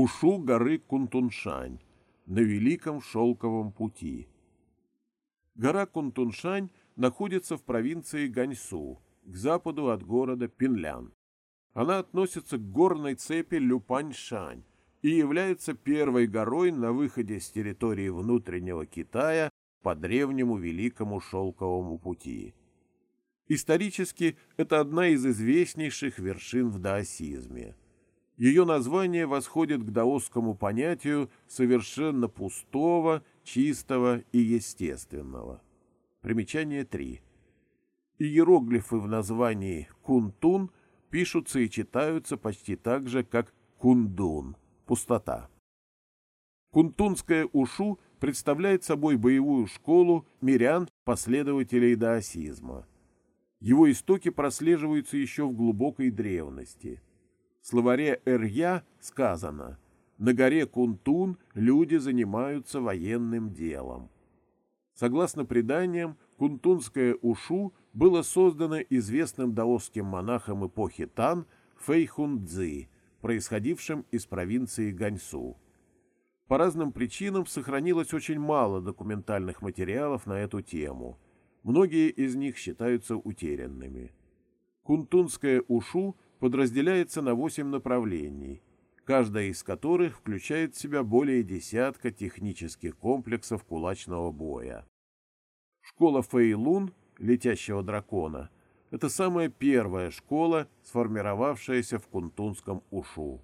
Ушу горы Кунтуншань на Великом Шелковом пути. Гора Кунтуншань находится в провинции Ганьсу, к западу от города Пинлян. Она относится к горной цепи Люпаньшань и является первой горой на выходе с территории внутреннего Китая по древнему Великому Шелковому пути. Исторически это одна из известнейших вершин в даосизме. Ее название восходит к даосскому понятию совершенно пустого, чистого и естественного. Примечание 3. Иероглифы в названии «кунтун» пишутся и читаются почти так же, как «кундун» — пустота. Кунтунская ушу представляет собой боевую школу мирян, последователей даосизма. Его истоки прослеживаются еще в глубокой древности. Словаре Эрья сказано «На горе Кунтун люди занимаются военным делом». Согласно преданиям, кунтунское ушу было создано известным даосским монахом эпохи Тан Фэйхун Цзи, происходившим из провинции Ганьсу. По разным причинам сохранилось очень мало документальных материалов на эту тему. Многие из них считаются утерянными. Кунтунское ушу подразделяется на восемь направлений, каждая из которых включает в себя более десятка технических комплексов кулачного боя. Школа Фэйлун, летящего дракона, это самая первая школа, сформировавшаяся в кунтунском ушу.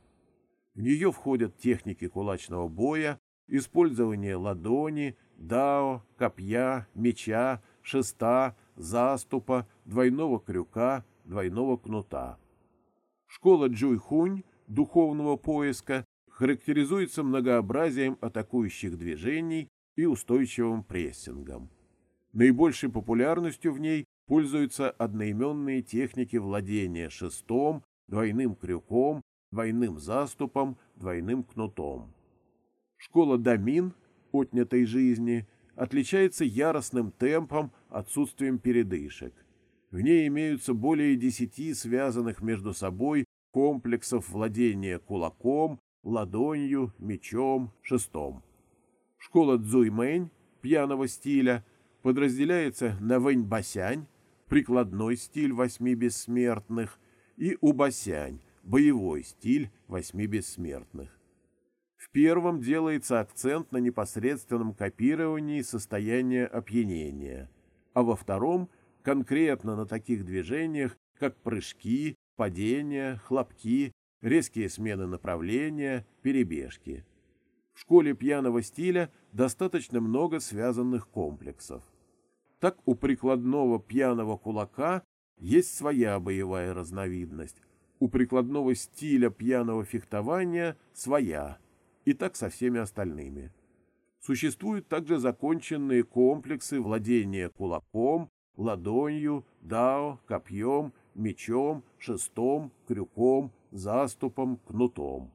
В нее входят техники кулачного боя, использование ладони, дао, копья, меча, шеста, заступа, двойного крюка, двойного кнута. Школа Джуйхунь, духовного поиска, характеризуется многообразием атакующих движений и устойчивым прессингом. Наибольшей популярностью в ней пользуются одноименные техники владения шестом, двойным крюком, двойным заступом, двойным кнутом. Школа домин, отнятой жизни, отличается яростным темпом, отсутствием передышек. В ней имеются более десяти связанных между собой комплексов владения кулаком, ладонью, мечом, шестом. Школа Цзуймэнь, пьяного стиля, подразделяется на Вэньбасянь, прикладной стиль восьми бессмертных, и Убасянь, боевой стиль восьми бессмертных. В первом делается акцент на непосредственном копировании состояния опьянения, а во втором – конкретно на таких движениях, как прыжки, падения, хлопки, резкие смены направления, перебежки. В школе пьяного стиля достаточно много связанных комплексов. Так у прикладного пьяного кулака есть своя боевая разновидность, у прикладного стиля пьяного фехтования своя, и так со всеми остальными. Существуют также законченные комплексы владения кулаком, ладонью, дао, копьем, мечом, шестом, крюком, заступом, кнутом.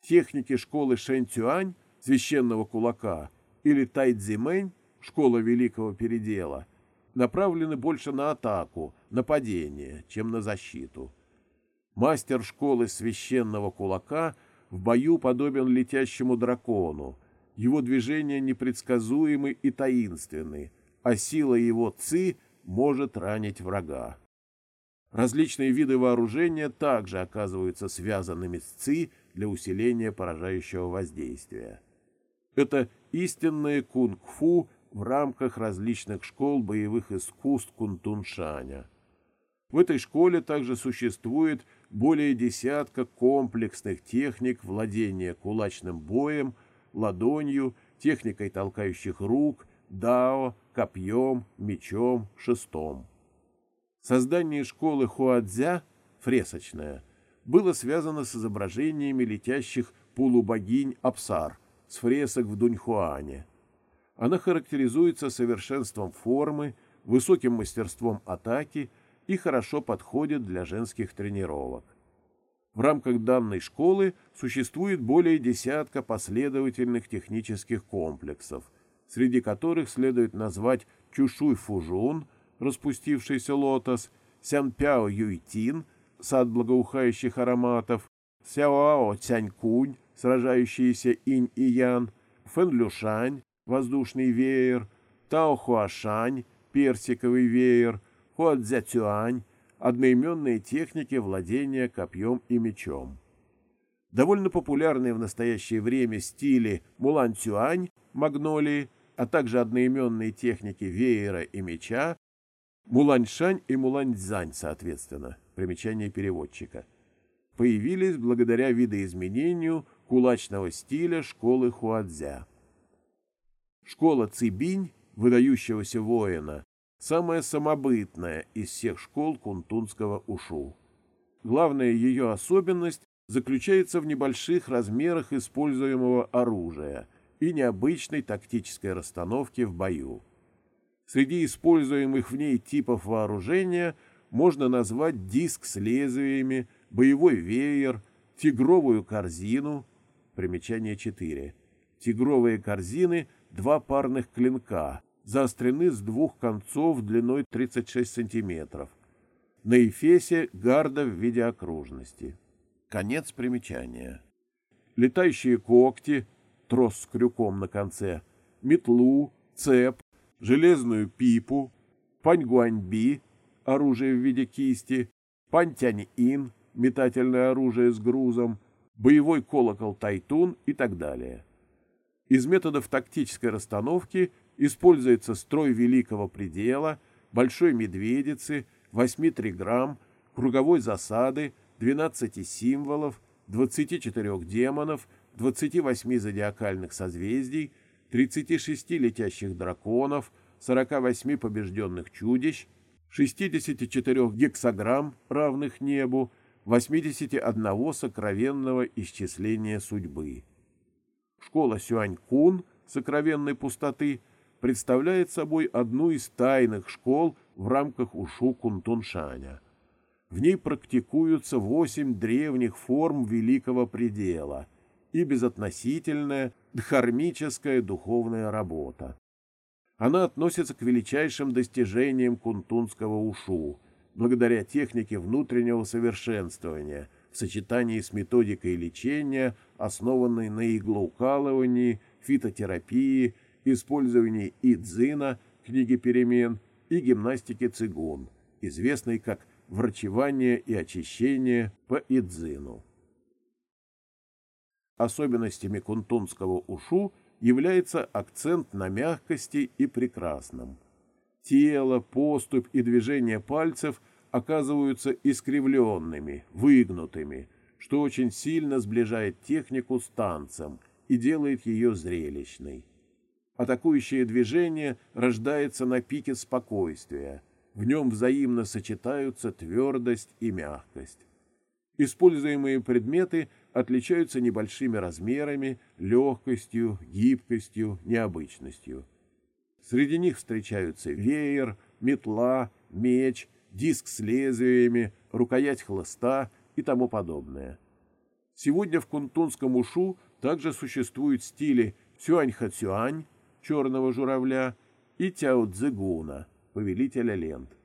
Техники школы Шэнь-Тюань, священного кулака, или Тайцзимэнь, школа великого передела – направлены больше на атаку, нападение, чем на защиту. Мастер школы священного кулака в бою подобен летящему дракону. Его движения непредсказуемы и таинственны, а сила его ци может ранить врага. Различные виды вооружения также оказываются связанными с ци для усиления поражающего воздействия. Это истинное кунг-фу в рамках различных школ боевых искусств Кунтуншаня. В этой школе также существует более десятка комплексных техник владения кулачным боем, ладонью, техникой толкающих рук, дао, копьем, мечом, шестом. Создание школы Хуадзя, фресочная, было связано с изображениями летящих полубогинь Апсар с фресок в Дуньхуане – она характеризуется совершенством формы, высоким мастерством атаки и хорошо подходит для женских тренировок. В рамках данной школы существует более десятка последовательных технических комплексов, среди которых следует назвать Чушуй-Фужун, распустившийся лотос, Сянпяо-Юйтин, сад благоухающих ароматов, Сяоао Цянькунь, сражающиеся инь и ян, Фэнлюшань, воздушный веер, Таохуашань, персиковый веер, Хуадзятюань, одноименные техники владения копьем и Довольно популярные в настоящее время стили Мулан-Цюань, магнолии, а также одноименные техники веера и меча, Муланьшань и Муланьцзань, соответственно, примечание переводчика, появились благодаря видоизменению кулачного стиля школы Хуадзя. Школа Цибинь, выдающегося воина, самая самобытная из всех школ кунтунского ушу. Главная ее особенность заключается в небольших размерах используемого оружия и необычной тактической расстановке в бою. Среди используемых в ней типов вооружения можно назвать диск с лезвиями, боевой веер, тигровую корзину, примечание 4. Тигровые корзины – два парных клинка, заострены с двух концов длиной 36 сантиметров. На эфесе гарда в виде окружности. Конец примечания. Летающие когти, трос с крюком на конце, метлу, цеп, железную пипу, паньгуаньби, оружие в виде кисти, пантянь-ин, метательное оружие с грузом, боевой колокол тайтун и так далее. Из методов тактической расстановки используется строй великого предела, большой медведицы, 8 триграмм, круговой засады, 12 символов, 24 демонов, 28 зодиакальных созвездий, 36 летящих драконов, 48 побежденных чудищ, 64 гексограмм, равных небу, 81 сокровенного исчисления судьбы. Школа Сюань-Кун сокровенной пустоты представляет собой одну из тайных школ в рамках Ушу Кунтуншаня. В ней практикуются восемь древних форм великого предела – и безотносительная дхармическая духовная работа. Она относится к величайшим достижениям кунтунского ушу, благодаря технике внутреннего совершенствования в сочетании с методикой лечения, основанной на иглоукалывании, фитотерапии, использовании идзина, книги перемен, и гимнастики цигун, известной как врачевание и очищение по идзину. Особенностями кунтунского ушу является акцент на мягкости и прекрасном. Тело, поступь и движение пальцев оказываются искривленными, выгнутыми, что очень сильно сближает технику с танцем и делает ее зрелищной. Атакующее движение рождается на пике спокойствия, в нем взаимно сочетаются твердость и мягкость. Используемые предметы отличаются небольшими размерами, легкостью, гибкостью, необычностью. Среди них встречаются веер, метла, меч, диск с лезвиями, рукоять хлыста и тому подобное. Сегодня в кунтунском ушу также существуют стили сюань-ха-цюань, черного журавля, и тяо-цзыгуна, повелителя лент.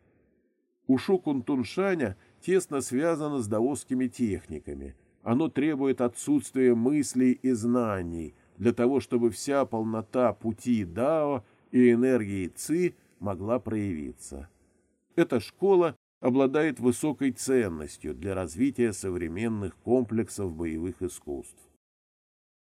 Ушу кунтуншаня тесно связано с даосскими техниками – оно требует отсутствия мыслей и знаний для того, чтобы вся полнота пути Дао и энергии Ци могла проявиться. Эта школа обладает высокой ценностью для развития современных комплексов боевых искусств.